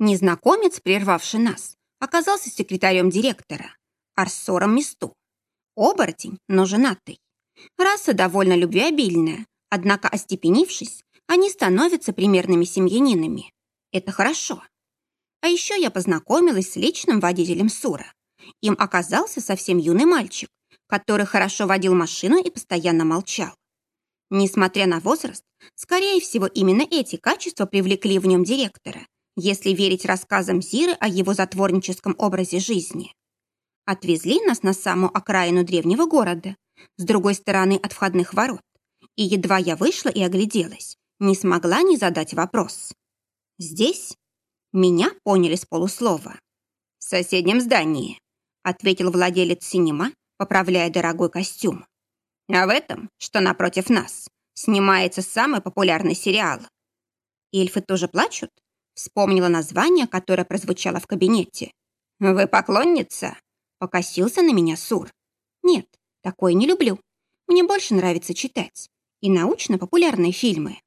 Незнакомец, прервавший нас, оказался секретарем директора, Арсором Месту. Оборотень, но женатый. Раса довольно любвеобильная, однако, остепенившись, они становятся примерными семьянинами. Это хорошо. А еще я познакомилась с личным водителем Сура. Им оказался совсем юный мальчик, который хорошо водил машину и постоянно молчал. Несмотря на возраст, скорее всего, именно эти качества привлекли в нем директора, если верить рассказам Зиры о его затворническом образе жизни. Отвезли нас на самую окраину древнего города, с другой стороны от входных ворот, и едва я вышла и огляделась, не смогла не задать вопрос. «Здесь?» Меня поняли с полуслова. «В соседнем здании», — ответил владелец синема, поправляя дорогой костюм. «А в этом, что напротив нас, снимается самый популярный сериал». «Эльфы тоже плачут?» Вспомнила название, которое прозвучало в кабинете. «Вы поклонница?» Покосился на меня Сур. «Нет, такое не люблю. Мне больше нравится читать. И научно-популярные фильмы».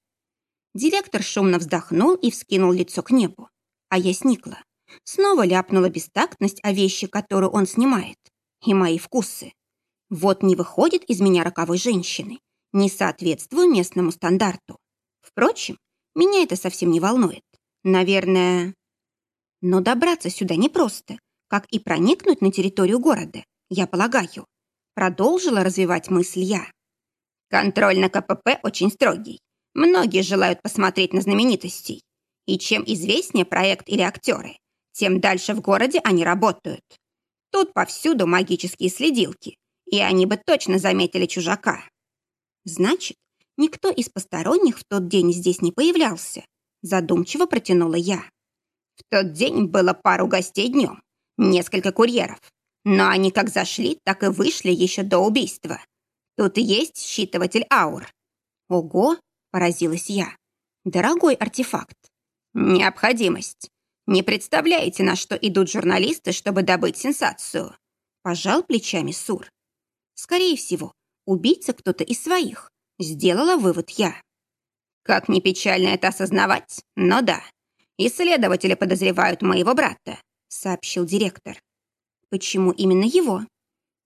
Директор шумно вздохнул и вскинул лицо к небу а я сникла. Снова ляпнула бестактность о вещи, которую он снимает. И мои вкусы. Вот не выходит из меня роковой женщины. Не соответствую местному стандарту. Впрочем, меня это совсем не волнует. Наверное... Но добраться сюда непросто, как и проникнуть на территорию города, я полагаю. Продолжила развивать мысль я. Контроль на КПП очень строгий. Многие желают посмотреть на знаменитостей. И чем известнее проект или актеры, тем дальше в городе они работают. Тут повсюду магические следилки, и они бы точно заметили чужака. Значит, никто из посторонних в тот день здесь не появлялся, задумчиво протянула я. В тот день было пару гостей днем, несколько курьеров. Но они как зашли, так и вышли еще до убийства. Тут есть считыватель аур. Ого, поразилась я. Дорогой артефакт. «Необходимость. Не представляете, на что идут журналисты, чтобы добыть сенсацию?» Пожал плечами Сур. «Скорее всего, убийца кто-то из своих», сделала вывод я. Как не печально это осознавать, но да. Исследователи подозревают моего брата, сообщил директор. Почему именно его?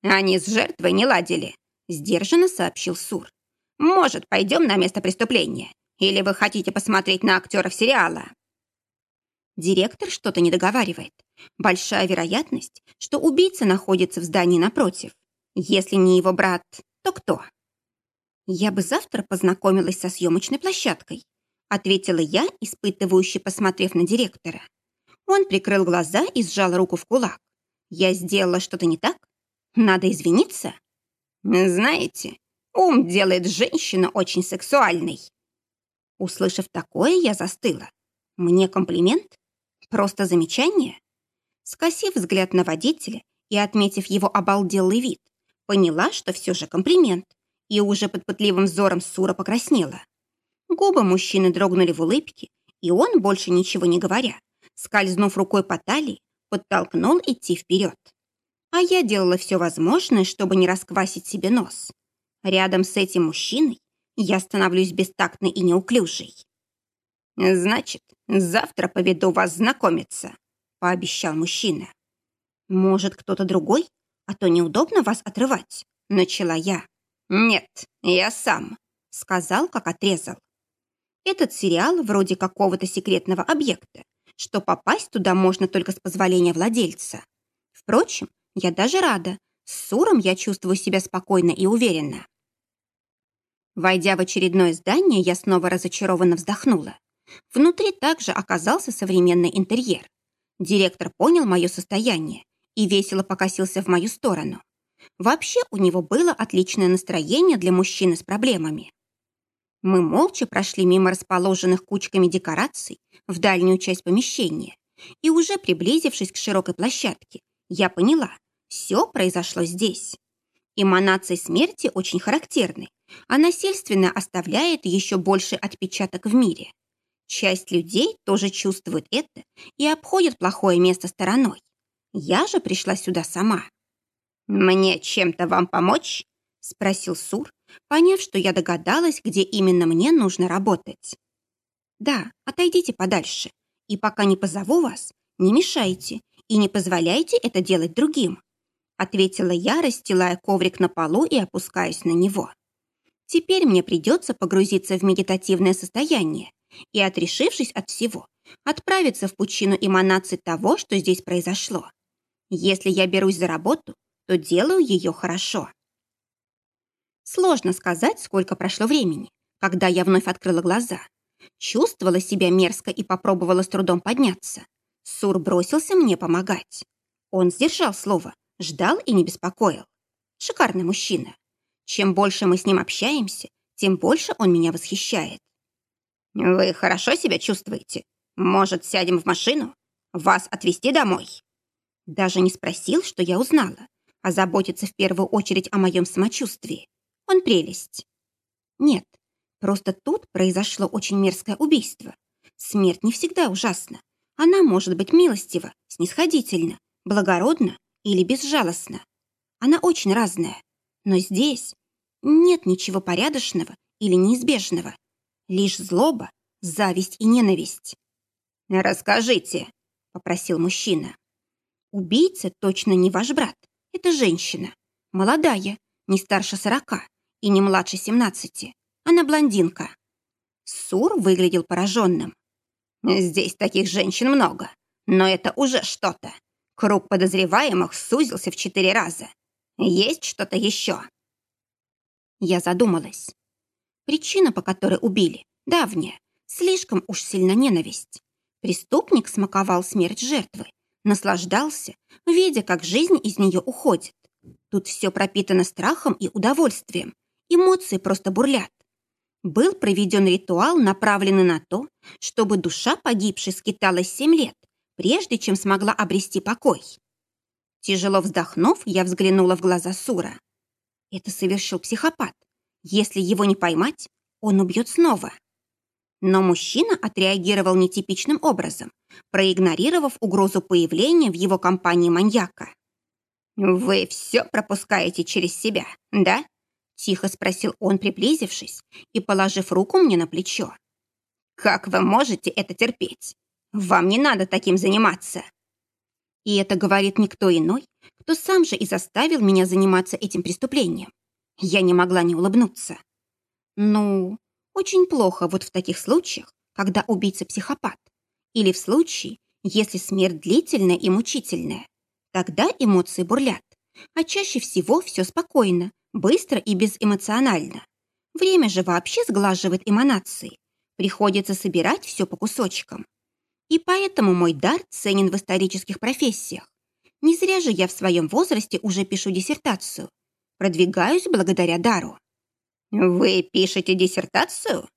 Они с жертвой не ладили, сдержанно сообщил Сур. Может, пойдем на место преступления? Или вы хотите посмотреть на актеров сериала?» Директор что-то не договаривает. Большая вероятность, что убийца находится в здании напротив. Если не его брат, то кто? Я бы завтра познакомилась со съемочной площадкой, ответила я, испытывающе посмотрев на директора. Он прикрыл глаза и сжал руку в кулак. Я сделала что-то не так? Надо извиниться? Знаете, ум делает женщину очень сексуальной. Услышав такое, я застыла. Мне комплимент? Просто замечание? Скосив взгляд на водителя и отметив его обалделый вид, поняла, что все же комплимент, и уже под пытливым взором Сура покраснела. Губы мужчины дрогнули в улыбке, и он, больше ничего не говоря, скользнув рукой по талии, подтолкнул идти вперед. А я делала все возможное, чтобы не расквасить себе нос. Рядом с этим мужчиной я становлюсь бестактной и неуклюжей. «Значит, завтра поведу вас знакомиться», — пообещал мужчина. «Может, кто-то другой? А то неудобно вас отрывать», — начала я. «Нет, я сам», — сказал, как отрезал. Этот сериал вроде какого-то секретного объекта, что попасть туда можно только с позволения владельца. Впрочем, я даже рада. С Суром я чувствую себя спокойно и уверенно. Войдя в очередное здание, я снова разочарованно вздохнула. Внутри также оказался современный интерьер. Директор понял мое состояние и весело покосился в мою сторону. Вообще у него было отличное настроение для мужчины с проблемами. Мы молча прошли мимо расположенных кучками декораций в дальнюю часть помещения, и уже приблизившись к широкой площадке, я поняла, все произошло здесь. Эманации смерти очень характерны, а насильственно оставляет еще больше отпечаток в мире. Часть людей тоже чувствует это и обходит плохое место стороной. Я же пришла сюда сама. «Мне чем-то вам помочь?» — спросил Сур, поняв, что я догадалась, где именно мне нужно работать. «Да, отойдите подальше. И пока не позову вас, не мешайте и не позволяйте это делать другим», ответила я, расстилая коврик на полу и опускаясь на него. Теперь мне придется погрузиться в медитативное состояние и, отрешившись от всего, отправиться в пучину эманаций того, что здесь произошло. Если я берусь за работу, то делаю ее хорошо. Сложно сказать, сколько прошло времени, когда я вновь открыла глаза. Чувствовала себя мерзко и попробовала с трудом подняться. Сур бросился мне помогать. Он сдержал слово, ждал и не беспокоил. Шикарный мужчина. Чем больше мы с ним общаемся, тем больше он меня восхищает. «Вы хорошо себя чувствуете? Может, сядем в машину? Вас отвезти домой?» Даже не спросил, что я узнала, а заботится в первую очередь о моем самочувствии. Он прелесть. Нет, просто тут произошло очень мерзкое убийство. Смерть не всегда ужасна. Она может быть милостива, снисходительна, благородна или безжалостна. Она очень разная. Но здесь нет ничего порядочного или неизбежного. Лишь злоба, зависть и ненависть. «Расскажите», — попросил мужчина. «Убийца точно не ваш брат. Это женщина. Молодая, не старше сорока и не младше семнадцати. Она блондинка». Сур выглядел пораженным. «Здесь таких женщин много, но это уже что-то. Круг подозреваемых сузился в четыре раза. Есть что-то еще?» Я задумалась. Причина, по которой убили, давняя. Слишком уж сильно ненависть. Преступник смаковал смерть жертвы, наслаждался, видя, как жизнь из нее уходит. Тут все пропитано страхом и удовольствием. Эмоции просто бурлят. Был проведен ритуал, направленный на то, чтобы душа погибшей скиталась семь лет, прежде чем смогла обрести покой. Тяжело вздохнув, я взглянула в глаза Сура. Это совершил психопат. Если его не поймать, он убьет снова. Но мужчина отреагировал нетипичным образом, проигнорировав угрозу появления в его компании маньяка. «Вы все пропускаете через себя, да?» Тихо спросил он, приблизившись и положив руку мне на плечо. «Как вы можете это терпеть? Вам не надо таким заниматься!» И это говорит никто иной, кто сам же и заставил меня заниматься этим преступлением. Я не могла не улыбнуться. Ну, очень плохо вот в таких случаях, когда убийца психопат. Или в случае, если смерть длительная и мучительная. Тогда эмоции бурлят. А чаще всего все спокойно, быстро и безэмоционально. Время же вообще сглаживает эманации. Приходится собирать все по кусочкам. И поэтому мой дар ценен в исторических профессиях. Не зря же я в своем возрасте уже пишу диссертацию. Продвигаюсь благодаря дару. «Вы пишете диссертацию?»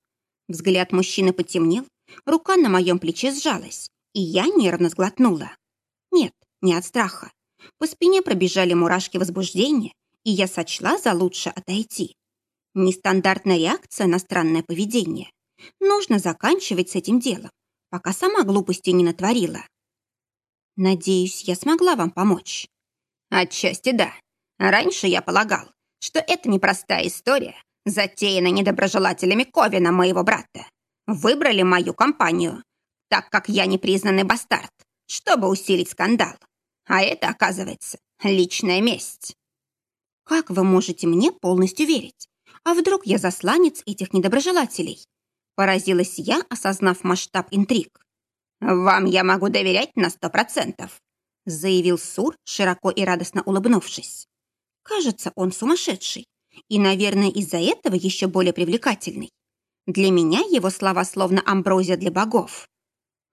Взгляд мужчины потемнел, рука на моем плече сжалась, и я нервно сглотнула. Нет, не от страха. По спине пробежали мурашки возбуждения, и я сочла за лучше отойти. Нестандартная реакция на странное поведение. Нужно заканчивать с этим делом пока сама глупости не натворила. Надеюсь, я смогла вам помочь. Отчасти да. Раньше я полагал, что это непростая история, затеянная недоброжелателями Ковина, моего брата. Выбрали мою компанию, так как я непризнанный бастард, чтобы усилить скандал. А это, оказывается, личная месть. Как вы можете мне полностью верить? А вдруг я засланец этих недоброжелателей? Поразилась я, осознав масштаб интриг. «Вам я могу доверять на сто процентов», заявил Сур, широко и радостно улыбнувшись. «Кажется, он сумасшедший, и, наверное, из-за этого еще более привлекательный. Для меня его слова словно амброзия для богов».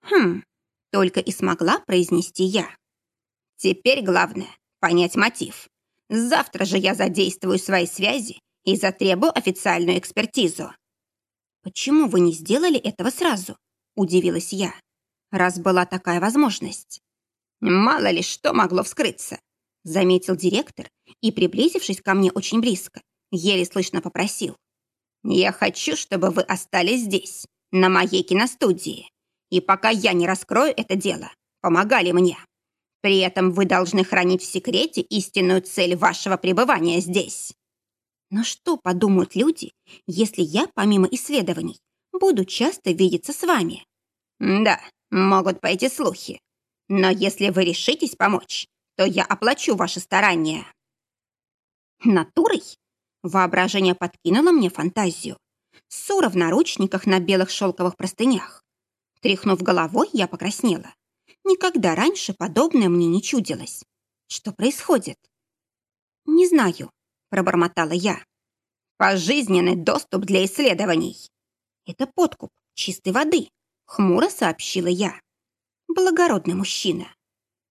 «Хм, только и смогла произнести я. Теперь главное — понять мотив. Завтра же я задействую свои связи и затребую официальную экспертизу. «Почему вы не сделали этого сразу?» – удивилась я. «Раз была такая возможность». «Мало ли что могло вскрыться», – заметил директор и, приблизившись ко мне очень близко, еле слышно попросил. «Я хочу, чтобы вы остались здесь, на моей киностудии, и пока я не раскрою это дело, помогали мне. При этом вы должны хранить в секрете истинную цель вашего пребывания здесь». Но что подумают люди, если я, помимо исследований, буду часто видеться с вами? Да, Могут пойти слухи. Но если вы решитесь помочь, то я оплачу ваши старания. Натурой? Воображение подкинуло мне фантазию. Сура в наручниках на белых шелковых простынях. Тряхнув головой, я покраснела. Никогда раньше подобное мне не чудилось. Что происходит? Не знаю, пробормотала я. Пожизненный доступ для исследований. Это подкуп чистой воды, хмуро сообщила я. Благородный мужчина.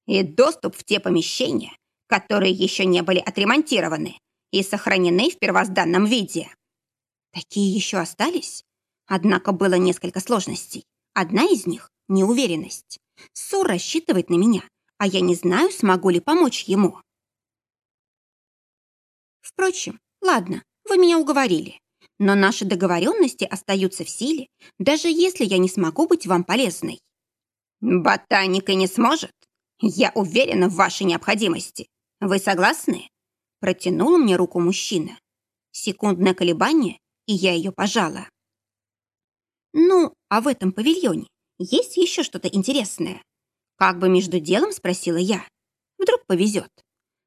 И доступ в те помещения, которые еще не были отремонтированы и сохранены в первозданном виде. Такие еще остались? Однако было несколько сложностей. Одна из них — неуверенность. Сур рассчитывает на меня, а я не знаю, смогу ли помочь ему. Впрочем, ладно, вы меня уговорили. Но наши договоренности остаются в силе, даже если я не смогу быть вам полезной. Ботаника не сможет. Я уверена в вашей необходимости. Вы согласны? Протянул мне руку мужчина. Секундное колебание, и я ее пожала. «Ну, а в этом павильоне есть еще что-то интересное?» Как бы между делом спросила я. Вдруг повезет.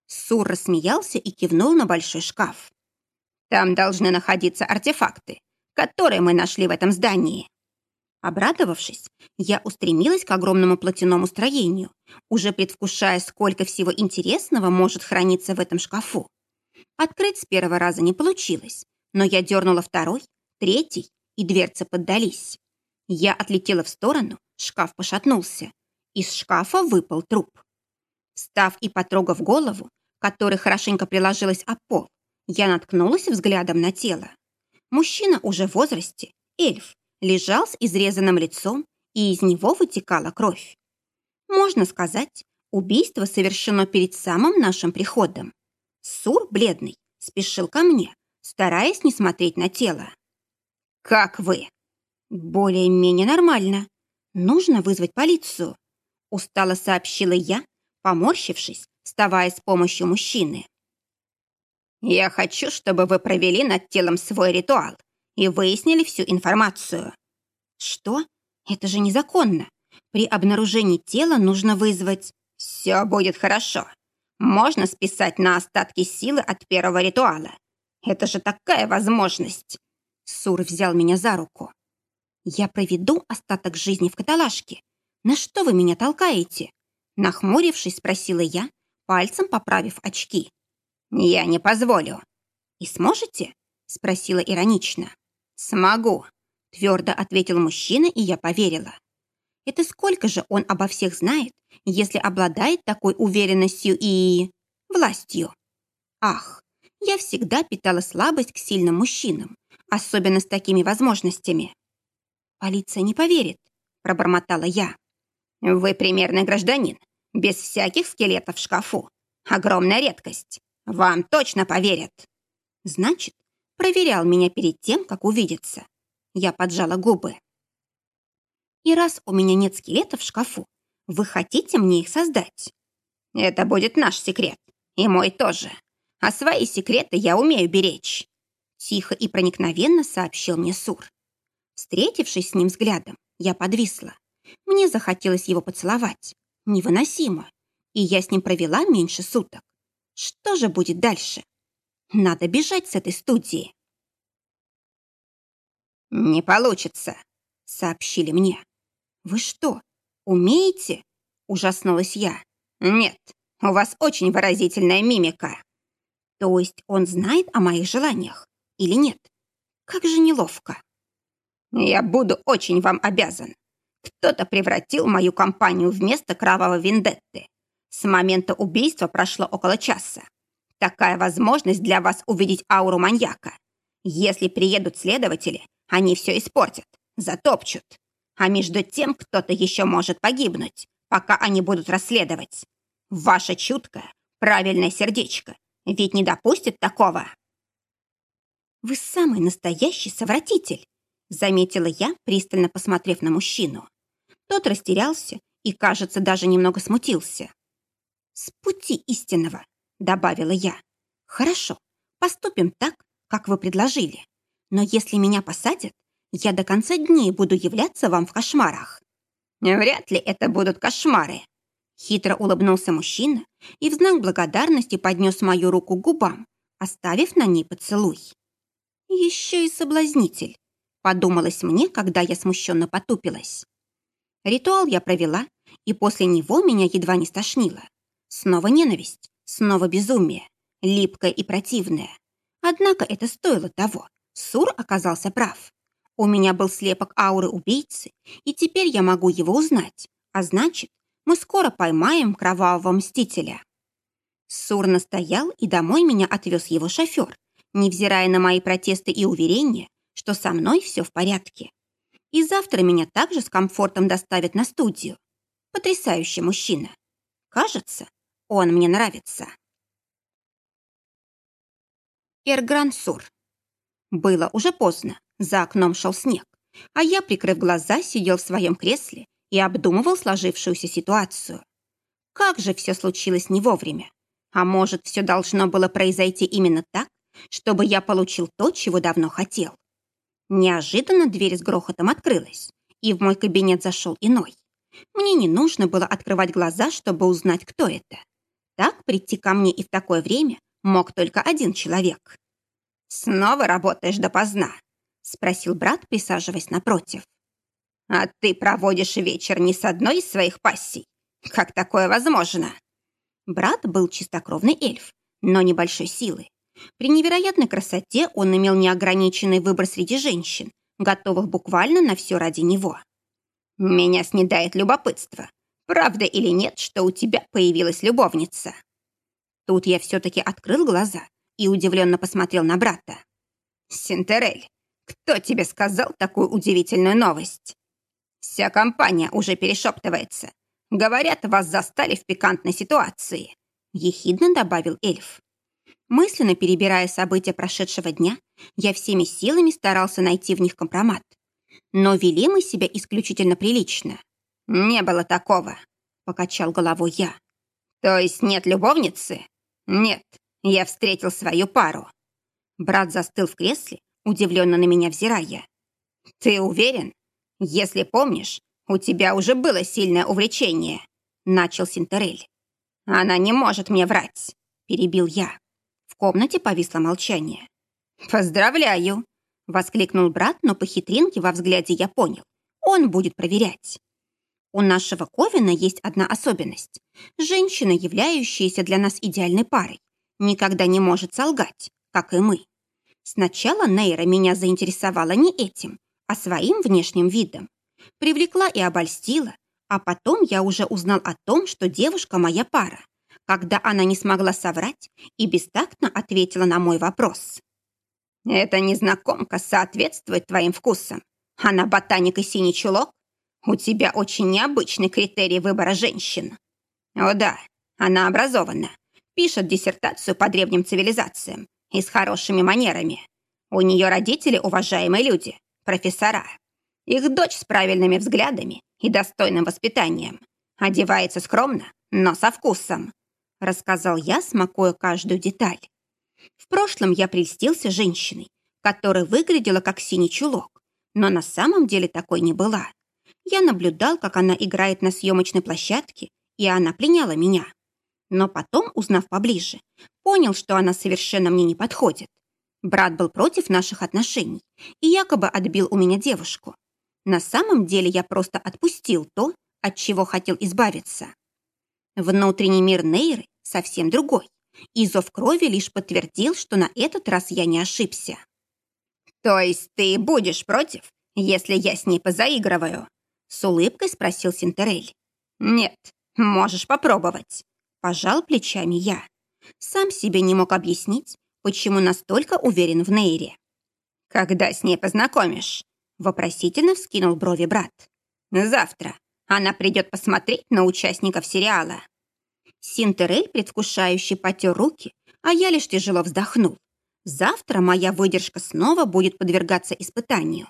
Сур рассмеялся и кивнул на большой шкаф. «Там должны находиться артефакты, которые мы нашли в этом здании». Обрадовавшись, я устремилась к огромному платяному строению, уже предвкушая, сколько всего интересного может храниться в этом шкафу. Открыть с первого раза не получилось, но я дернула второй, третий, и дверцы поддались. Я отлетела в сторону, шкаф пошатнулся. Из шкафа выпал труп. Встав и потрогав голову, которой хорошенько приложилась об пол, я наткнулась взглядом на тело. Мужчина уже в возрасте, эльф, лежал с изрезанным лицом, и из него вытекала кровь. Можно сказать, убийство совершено перед самым нашим приходом. Сур, бледный, спешил ко мне, стараясь не смотреть на тело. «Как вы?» «Более-менее нормально. Нужно вызвать полицию», — устало сообщила я, поморщившись, вставая с помощью мужчины. «Я хочу, чтобы вы провели над телом свой ритуал и выяснили всю информацию». «Что? Это же незаконно. При обнаружении тела нужно вызвать...» «Все будет хорошо. Можно списать на остатки силы от первого ритуала. Это же такая возможность!» Сур взял меня за руку. «Я проведу остаток жизни в каталажке. На что вы меня толкаете?» Нахмурившись, спросила я, пальцем поправив очки. «Я не позволю». «И сможете?» спросила иронично. «Смогу», твердо ответил мужчина, и я поверила. Это сколько же он обо всех знает, если обладает такой уверенностью и... властью? Ах, я всегда питала слабость к сильным мужчинам, особенно с такими возможностями. Полиция не поверит, пробормотала я. Вы примерный гражданин, без всяких скелетов в шкафу. Огромная редкость. Вам точно поверят. Значит, проверял меня перед тем, как увидеться. Я поджала губы. И раз у меня нет скелетов в шкафу, вы хотите мне их создать? Это будет наш секрет. И мой тоже. А свои секреты я умею беречь. Тихо и проникновенно сообщил мне Сур. Встретившись с ним взглядом, я подвисла. Мне захотелось его поцеловать. Невыносимо. И я с ним провела меньше суток. Что же будет дальше? Надо бежать с этой студии. «Не получится», — сообщили мне. «Вы что, умеете?» — ужаснулась я. «Нет, у вас очень выразительная мимика». То есть он знает о моих желаниях или нет? Как же неловко. Я буду очень вам обязан. Кто-то превратил мою компанию в место кровавой вендетты. С момента убийства прошло около часа. Такая возможность для вас увидеть ауру маньяка. Если приедут следователи, они все испортят, затопчут. А между тем кто-то еще может погибнуть, пока они будут расследовать. Ваше чуткое, правильное сердечко ведь не допустит такого. Вы самый настоящий совратитель, заметила я, пристально посмотрев на мужчину. Тот растерялся и, кажется, даже немного смутился. «С пути истинного», — добавила я. «Хорошо, поступим так, как вы предложили. Но если меня посадят, я до конца дней буду являться вам в кошмарах». Вряд ли это будут кошмары. Хитро улыбнулся мужчина и в знак благодарности поднес мою руку к губам, оставив на ней поцелуй. Еще и соблазнитель, подумалось мне, когда я смущенно потупилась. Ритуал я провела, и после него меня едва не стошнило. Снова ненависть, снова безумие, липкое и противное. Однако это стоило того. Сур оказался прав. У меня был слепок ауры убийцы, и теперь я могу его узнать. А значит, мы скоро поймаем кровавого мстителя. Сур настоял, и домой меня отвез его шофер, невзирая на мои протесты и уверения, что со мной все в порядке. И завтра меня также с комфортом доставят на студию. Потрясающий мужчина. Кажется, он мне нравится. Эргрансур. Было уже поздно, за окном шел снег, а я, прикрыв глаза, сидел в своем кресле и обдумывал сложившуюся ситуацию. Как же все случилось не вовремя? А может, все должно было произойти именно так, чтобы я получил то, чего давно хотел? Неожиданно дверь с грохотом открылась, и в мой кабинет зашел иной. Мне не нужно было открывать глаза, чтобы узнать, кто это. Так прийти ко мне и в такое время мог только один человек. «Снова работаешь допоздна?» — спросил брат, присаживаясь напротив. «А ты проводишь вечер не с одной из своих пассий? Как такое возможно?» Брат был чистокровный эльф, но небольшой силы. При невероятной красоте он имел неограниченный выбор среди женщин, готовых буквально на все ради него. «Меня снедает любопытство. Правда или нет, что у тебя появилась любовница?» Тут я все-таки открыл глаза и удивленно посмотрел на брата. «Синтерель, кто тебе сказал такую удивительную новость?» «Вся компания уже перешептывается. Говорят, вас застали в пикантной ситуации», — ехидно добавил эльф. Мысленно перебирая события прошедшего дня, я всеми силами старался найти в них компромат. Но вели мы себя исключительно прилично. «Не было такого», — покачал головой я. «То есть нет любовницы?» «Нет, я встретил свою пару». Брат застыл в кресле, удивленно на меня взирая. «Ты уверен? Если помнишь, у тебя уже было сильное увлечение», — начал Синтерель. «Она не может мне врать», — перебил я комнате повисло молчание. «Поздравляю!» — воскликнул брат, но по хитринке во взгляде я понял. Он будет проверять. У нашего Ковина есть одна особенность. Женщина, являющаяся для нас идеальной парой, никогда не может солгать, как и мы. Сначала Нейра меня заинтересовала не этим, а своим внешним видом. Привлекла и обольстила, а потом я уже узнал о том, что девушка моя пара когда она не смогла соврать и бестактно ответила на мой вопрос. «Эта незнакомка соответствует твоим вкусам. Она ботаник и синий чулок? У тебя очень необычный критерий выбора женщин». «О да, она образована, пишет диссертацию по древним цивилизациям и с хорошими манерами. У нее родители уважаемые люди, профессора. Их дочь с правильными взглядами и достойным воспитанием. Одевается скромно, но со вкусом рассказал я, смакуя каждую деталь. В прошлом я прельстился женщиной, которая выглядела как синий чулок, но на самом деле такой не была. Я наблюдал, как она играет на съемочной площадке, и она пленяла меня. Но потом, узнав поближе, понял, что она совершенно мне не подходит. Брат был против наших отношений и якобы отбил у меня девушку. На самом деле я просто отпустил то, от чего хотел избавиться. Внутренний мир Нейры совсем другой, и зов крови лишь подтвердил, что на этот раз я не ошибся. «То есть ты будешь против, если я с ней позаигрываю?» С улыбкой спросил Синтерель. «Нет, можешь попробовать», – пожал плечами я. Сам себе не мог объяснить, почему настолько уверен в Нейре. «Когда с ней познакомишь?» – вопросительно вскинул брови брат. «Завтра. Она придет посмотреть на участников сериала. Синтерель предвкушающе потер руки, а я лишь тяжело вздохнул. Завтра моя выдержка снова будет подвергаться испытанию.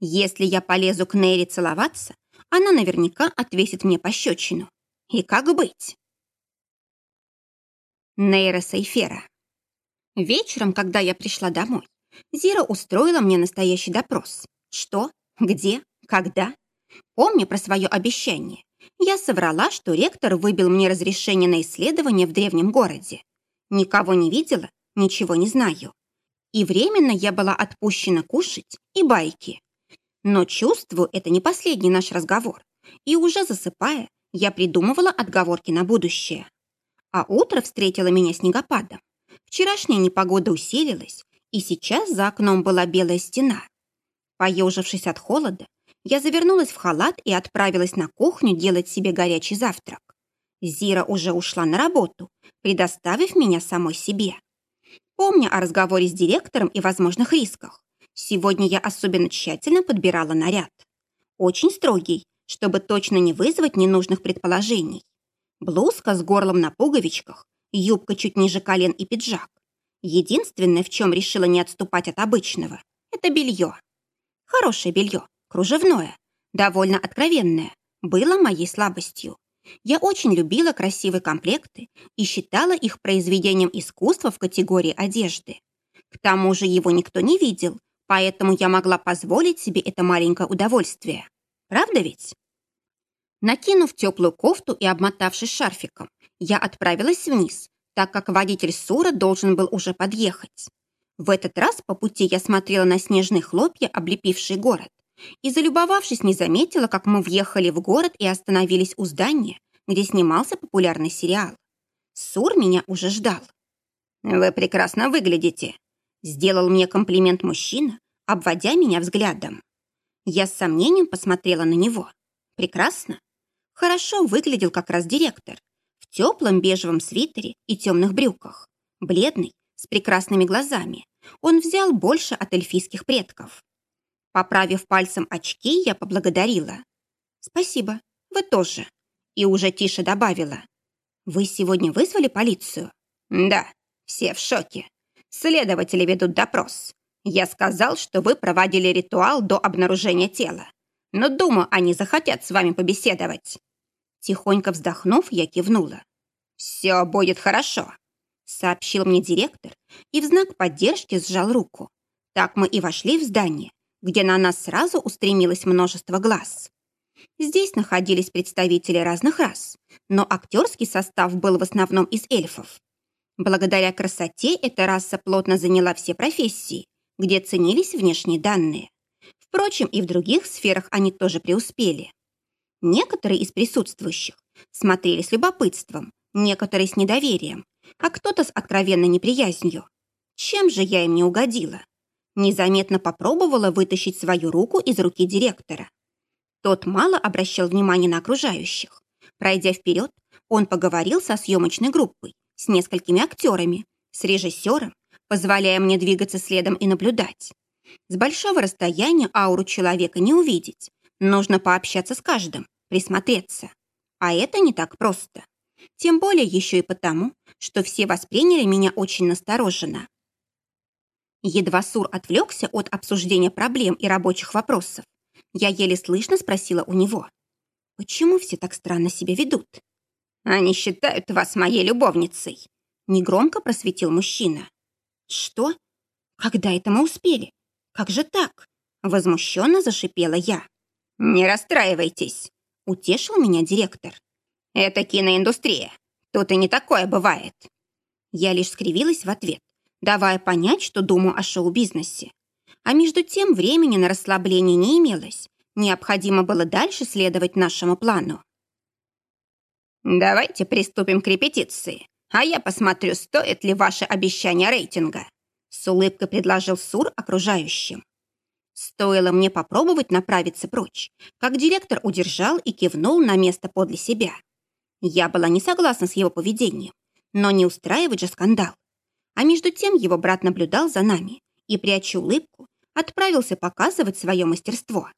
Если я полезу к Нейре целоваться, она наверняка отвесит мне пощечину. И как быть? Нейра Сейфера. Вечером, когда я пришла домой, Зира устроила мне настоящий допрос. Что? Где? Когда? Помня про свое обещание, я соврала, что ректор выбил мне разрешение на исследование в древнем городе. Никого не видела, ничего не знаю. И временно я была отпущена кушать и байки. Но чувствую, это не последний наш разговор. И уже засыпая, я придумывала отговорки на будущее. А утро встретило меня снегопадом. Вчерашняя непогода усилилась, и сейчас за окном была белая стена. Поежившись от холода, я завернулась в халат и отправилась на кухню делать себе горячий завтрак. Зира уже ушла на работу, предоставив меня самой себе. Помня о разговоре с директором и возможных рисках, сегодня я особенно тщательно подбирала наряд. Очень строгий, чтобы точно не вызвать ненужных предположений. Блузка с горлом на пуговичках, юбка чуть ниже колен и пиджак. Единственное, в чем решила не отступать от обычного, это белье. Хорошее белье, кружевное, довольно откровенное, было моей слабостью. Я очень любила красивые комплекты и считала их произведением искусства в категории одежды. К тому же его никто не видел, поэтому я могла позволить себе это маленькое удовольствие. Правда ведь? Накинув теплую кофту и обмотавшись шарфиком, я отправилась вниз, так как водитель Сура должен был уже подъехать. В этот раз по пути я смотрела на снежные хлопья, облепившие город, и, залюбовавшись, не заметила, как мы въехали в город и остановились у здания, где снимался популярный сериал. Сур меня уже ждал. «Вы прекрасно выглядите», — сделал мне комплимент мужчина, обводя меня взглядом. Я с сомнением посмотрела на него. Прекрасно. Хорошо выглядел как раз директор. В теплом бежевом свитере и темных брюках. Бледный, с прекрасными глазами. Он взял больше от эльфийских предков. Поправив пальцем очки, я поблагодарила. «Спасибо, вы тоже». И уже тише добавила. «Вы сегодня вызвали полицию?» «Да, все в шоке. Следователи ведут допрос. Я сказал, что вы проводили ритуал до обнаружения тела. Но думаю, они захотят с вами побеседовать». Тихонько вздохнув, я кивнула. «Все будет хорошо», — сообщил мне директор и в знак поддержки сжал руку. Так мы и вошли в здание, где на нас сразу устремилось множество глаз. Здесь находились представители разных рас, но актерский состав был в основном из эльфов. Благодаря красоте эта раса плотно заняла все профессии, где ценились внешние данные. Впрочем, и в других сферах они тоже преуспели. Некоторые из присутствующих смотрели с любопытством, некоторые с недоверием, а кто-то с откровенной неприязнью. Чем же я им не угодила? Незаметно попробовала вытащить свою руку из руки директора. Тот мало обращал внимания на окружающих. Пройдя вперед, он поговорил со съемочной группой, с несколькими актерами, с режиссером, позволяя мне двигаться следом и наблюдать. С большого расстояния ауру человека не увидеть. Нужно пообщаться с каждым, присмотреться. А это не так просто. Тем более еще и потому, что все восприняли меня очень настороженно. Едва Сур отвлекся от обсуждения проблем и рабочих вопросов, я еле слышно спросила у него. «Почему все так странно себя ведут?» «Они считают вас моей любовницей», — негромко просветил мужчина. «Что? Когда это мы успели? Как же так?» Возмущенно зашипела я. «Не расстраивайтесь», — утешил меня директор. «Это киноиндустрия. Тут и не такое бывает». Я лишь скривилась в ответ, давая понять, что думаю о шоу-бизнесе. А между тем времени на расслабление не имелось. Необходимо было дальше следовать нашему плану. «Давайте приступим к репетиции, а я посмотрю, стоит ли ваше обещание рейтинга», с улыбкой предложил Сур окружающим. Стоило мне попробовать направиться прочь, как директор удержал и кивнул на место подле себя. Я была не согласна с его поведением, но не устраивать же скандал. А между тем его брат наблюдал за нами и, пряча улыбку, отправился показывать свое мастерство.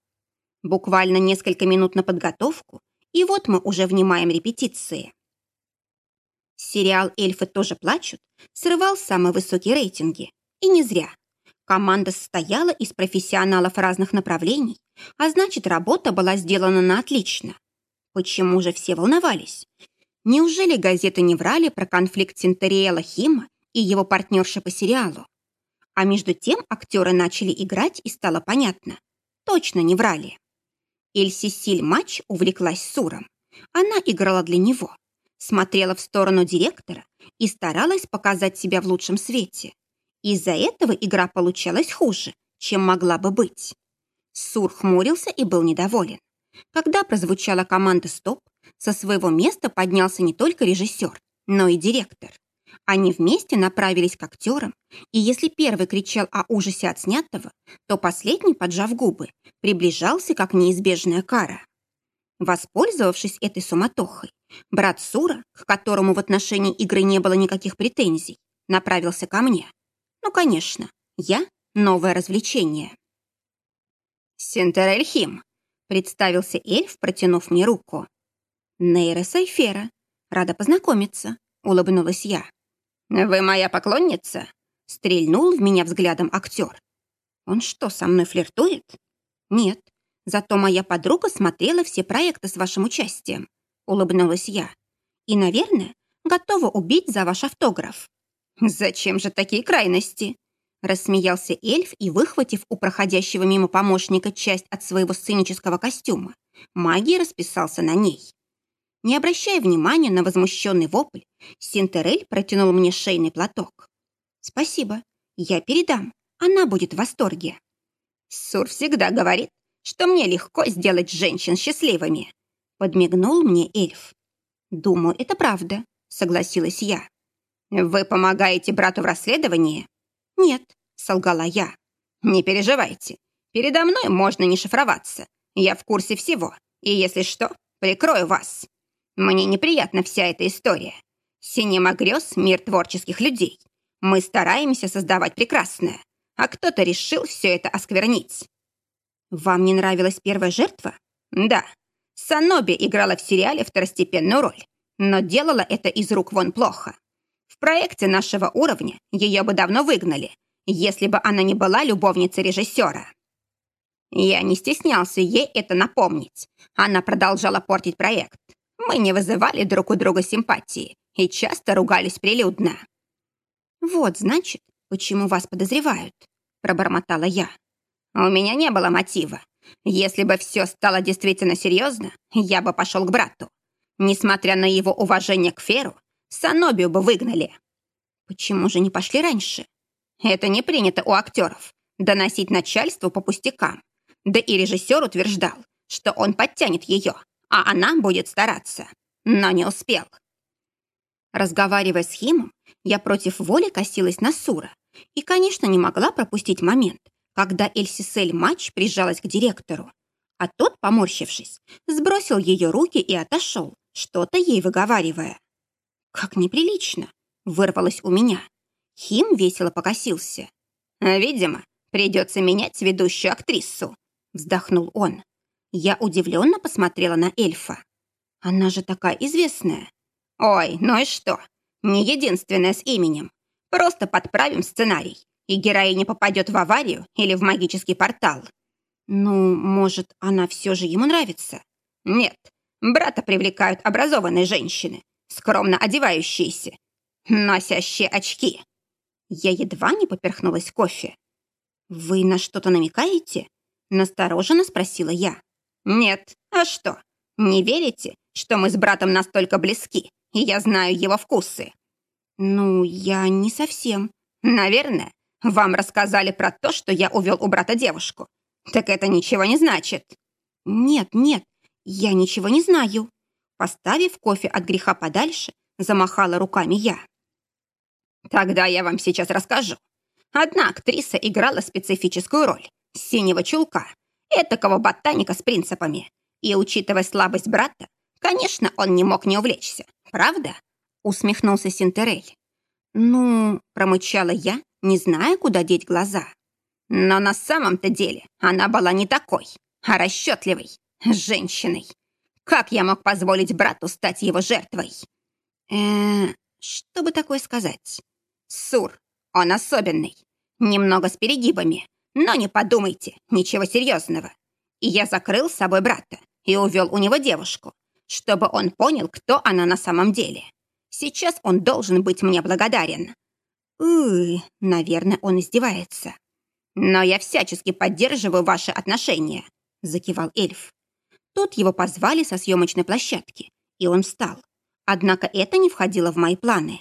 Буквально несколько минут на подготовку, и вот мы уже внимаем репетиции. Сериал «Эльфы тоже плачут» срывал самые высокие рейтинги. И не зря. Команда состояла из профессионалов разных направлений, а значит, работа была сделана на отлично. Почему же все волновались? Неужели газеты не врали про конфликт Синтериэла Хима и его партнерши по сериалу? А между тем актеры начали играть, и стало понятно. Точно не врали. Эльси Силь матч увлеклась Суром. Она играла для него, смотрела в сторону директора и старалась показать себя в лучшем свете. Из-за этого игра получалась хуже, чем могла бы быть. Сур хмурился и был недоволен. Когда прозвучала команда «Стоп», со своего места поднялся не только режиссер, но и директор. Они вместе направились к актерам, и если первый кричал о ужасе от снятого, то последний, поджав губы, приближался как неизбежная кара. Воспользовавшись этой суматохой, брат Сура, к которому в отношении игры не было никаких претензий, направился ко мне. Ну, конечно, я — новое развлечение. «Синтерельхим», — представился эльф, протянув мне руку. «Нейра Сайфера. Рада познакомиться», — улыбнулась я. «Вы моя поклонница?» — стрельнул в меня взглядом актер. «Он что, со мной флиртует?» «Нет, зато моя подруга смотрела все проекты с вашим участием», — улыбнулась я. «И, наверное, готова убить за ваш автограф». «Зачем же такие крайности?» Рассмеялся эльф и, выхватив у проходящего мимо помощника часть от своего сценического костюма, магией расписался на ней. Не обращая внимания на возмущенный вопль, Синтерель протянул мне шейный платок. «Спасибо, я передам, она будет в восторге». «Сур всегда говорит, что мне легко сделать женщин счастливыми», подмигнул мне эльф. «Думаю, это правда», согласилась я. «Вы помогаете брату в расследовании?» «Нет», солгала я. «Не переживайте, передо мной можно не шифроваться. Я в курсе всего, и если что, прикрою вас». Мне неприятна вся эта история. Синема грез — мир творческих людей. Мы стараемся создавать прекрасное, а кто-то решил все это осквернить. Вам не нравилась первая жертва? Да. Саноби играла в сериале второстепенную роль, но делала это из рук вон плохо. В проекте нашего уровня ее бы давно выгнали, если бы она не была любовницей режиссера. Я не стеснялся ей это напомнить. Она продолжала портить проект. Мы не вызывали друг у друга симпатии и часто ругались прилюдно. «Вот, значит, почему вас подозревают», — пробормотала я. «У меня не было мотива. Если бы все стало действительно серьезно, я бы пошел к брату. Несмотря на его уважение к Феру, Санобию бы выгнали». «Почему же не пошли раньше?» «Это не принято у актеров — доносить начальству по пустякам. Да и режиссер утверждал, что он подтянет ее, а она будет стараться. Но не успел. Разговаривая с Химом, я против воли косилась на Сура и, конечно, не могла пропустить момент, когда Эльсисель Матч прижалась к директору. А тот, поморщившись, сбросил ее руки и отошел, что-то ей выговаривая. «Как неприлично!» — вырвалось у меня. Хим весело покосился. «Видимо, придется менять ведущую актрису», — вздохнул он. Я удивленно посмотрела на эльфа. Она же такая известная. Ой, ну и что? Не единственная с именем. Просто подправим сценарий, и героиня попадет в аварию или в магический портал. Ну, может, она все же ему нравится? Нет, брата привлекают образованные женщины, скромно одевающиеся, носящие очки. Я едва не поперхнулась кофе. «Вы на что-то намекаете?» Настороженно спросила я. «Нет, а что? Не верите, что мы с братом настолько близки, и я знаю его вкусы?» «Ну, я не совсем. Наверное, вам рассказали про то, что я увел у брата девушку. Так это ничего не значит». «Нет, нет, я ничего не знаю». Поставив кофе от греха подальше, замахала руками я. «Тогда я вам сейчас расскажу. Одна актриса играла специфическую роль — синего чулка, этакого ботаника с принципами. И, учитывая слабость брата, конечно, он не мог не увлечься. Правда? Усмехнулся Синтерель. Ну, промычала я, не зная, куда деть глаза. Но на самом-то деле она была не такой, а расчетливой, женщиной. Как я мог позволить брату стать его жертвой? э что бы такое сказать? Сур, он особенный, немного с перегибами, но не подумайте, ничего серьезного. И я закрыл с собой брата и увел у него девушку, чтобы он понял, кто она на самом деле. Сейчас он должен быть мне благодарен. Уй, наверное, он издевается. Но я всячески поддерживаю ваши отношения, закивал эльф. Тут его позвали со съемочной площадки, и он встал. Однако это не входило в мои планы.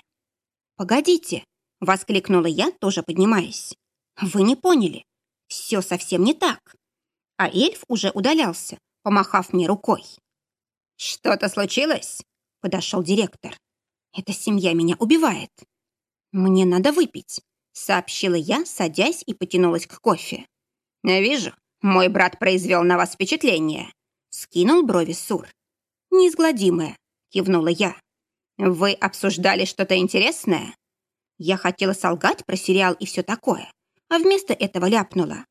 «Погодите!» — воскликнула я, тоже поднимаясь. «Вы не поняли. Все совсем не так». А эльф уже удалялся, помахав мне рукой. «Что-то случилось?» — подошел директор. «Эта семья меня убивает. Мне надо выпить», — сообщила я, садясь и потянулась к кофе. «Вижу, мой брат произвел на вас впечатление», — скинул брови Сур. «Неизгладимое», — кивнула я. «Вы обсуждали что-то интересное?» Я хотела солгать про сериал и все такое, а вместо этого ляпнула.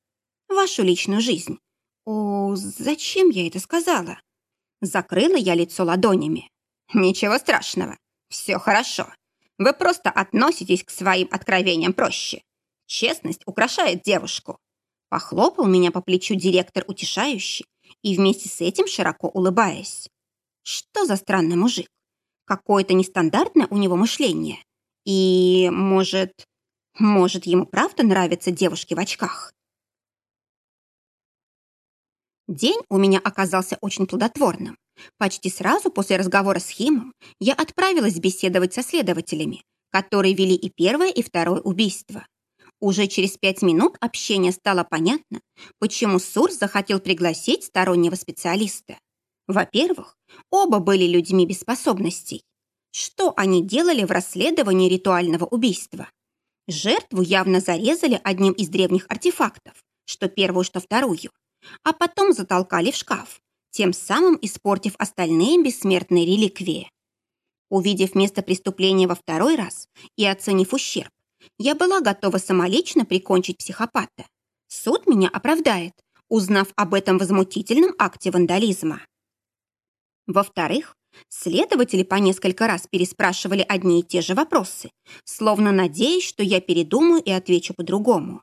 «Вашу личную жизнь». «О, зачем я это сказала?» Закрыла я лицо ладонями. «Ничего страшного. Все хорошо. Вы просто относитесь к своим откровениям проще. Честность украшает девушку». Похлопал меня по плечу директор утешающий и вместе с этим широко улыбаясь. Что за странный мужик? Какое-то нестандартное у него мышление. И, может, может, ему правда нравятся девушки в очках? День у меня оказался очень плодотворным. Почти сразу после разговора с Химом я отправилась беседовать со следователями, которые вели и первое, и второе убийство. Уже через пять минут общения стало понятно, почему Сур захотел пригласить стороннего специалиста. Во-первых, оба были людьми без способностей. Что они делали в расследовании ритуального убийства? Жертву явно зарезали одним из древних артефактов, что первую, что вторую – а потом затолкали в шкаф, тем самым испортив остальные бессмертные реликвии. Увидев место преступления во второй раз и оценив ущерб, я была готова самолично прикончить психопата. Суд меня оправдает, узнав об этом возмутительном акте вандализма. Во-вторых, следователи по несколько раз переспрашивали одни и те же вопросы, словно надеясь, что я передумаю и отвечу по-другому.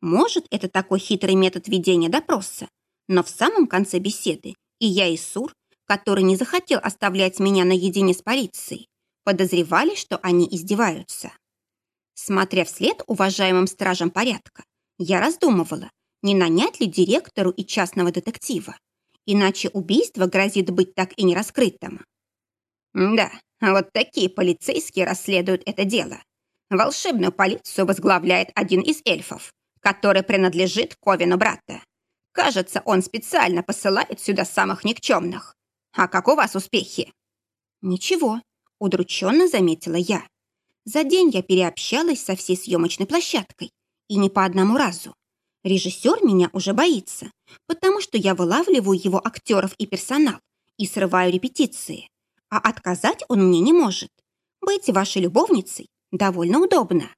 Может, это такой хитрый метод ведения допроса, но в самом конце беседы и я, и Сур, который не захотел оставлять меня наедине с полицией, подозревали, что они издеваются. Смотря вслед уважаемым стражам порядка, я раздумывала, не нанять ли директору и частного детектива, иначе убийство грозит быть так и не раскрытым. Да, вот такие полицейские расследуют это дело. Волшебную полицию возглавляет один из эльфов, который принадлежит Ковину брата. Кажется, он специально посылает сюда самых никчемных. А как у вас успехи?» «Ничего», — удрученно заметила я. За день я переобщалась со всей съемочной площадкой. И не по одному разу. Режиссер меня уже боится, потому что я вылавливаю его актеров и персонал и срываю репетиции. А отказать он мне не может. Быть вашей любовницей довольно удобно.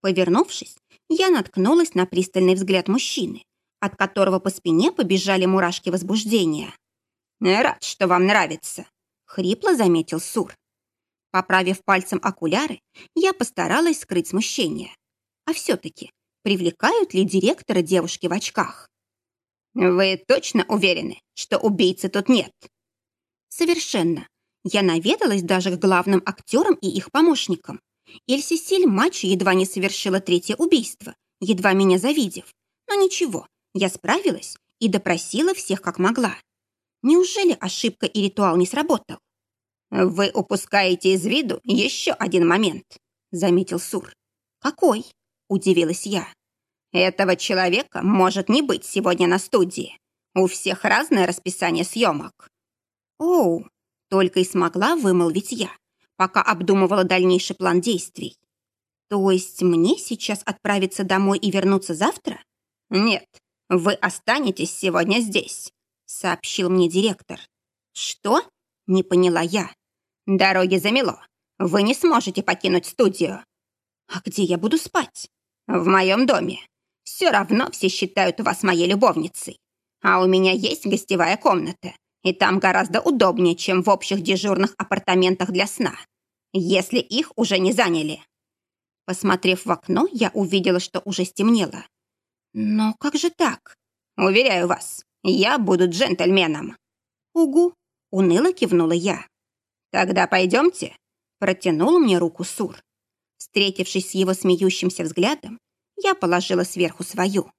Повернувшись, я наткнулась на пристальный взгляд мужчины, от которого по спине побежали мурашки возбуждения. «Рад, что вам нравится», — хрипло заметил Сур. Поправив пальцем окуляры, я постаралась скрыть смущение. А все-таки, привлекают ли директора девушки в очках? «Вы точно уверены, что убийцы тут нет?» «Совершенно. Я наведалась даже к главным актерам и их помощникам. Эльсисиль Мачо едва не совершила третье убийство, едва меня завидев. Но ничего, я справилась и допросила всех как могла. Неужели ошибка и ритуал не сработал? «Вы упускаете из виду еще один момент», — заметил Сур. «Какой?» — удивилась я. «Этого человека может не быть сегодня на студии. У всех разное расписание съемок». «Оу», — только и смогла вымолвить я пока обдумывала дальнейший план действий. То есть мне сейчас отправиться домой и вернуться завтра? Нет, вы останетесь сегодня здесь, сообщил мне директор. Что? Не поняла я. Дороги замело. Вы не сможете покинуть студию. А где я буду спать? В моем доме. Все равно все считают вас моей любовницей. А у меня есть гостевая комната, и там гораздо удобнее, чем в общих дежурных апартаментах для сна, если их уже не заняли. Посмотрев в окно, я увидела, что уже стемнело. Но как же так? Уверяю вас, я буду джентльменом. Угу, уныло кивнула я. Тогда пойдемте. Протянул мне руку Сур. Встретившись с его смеющимся взглядом, я положила сверху свою.